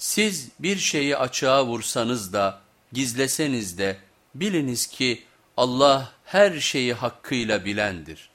Siz bir şeyi açığa vursanız da gizleseniz de biliniz ki Allah her şeyi hakkıyla bilendir.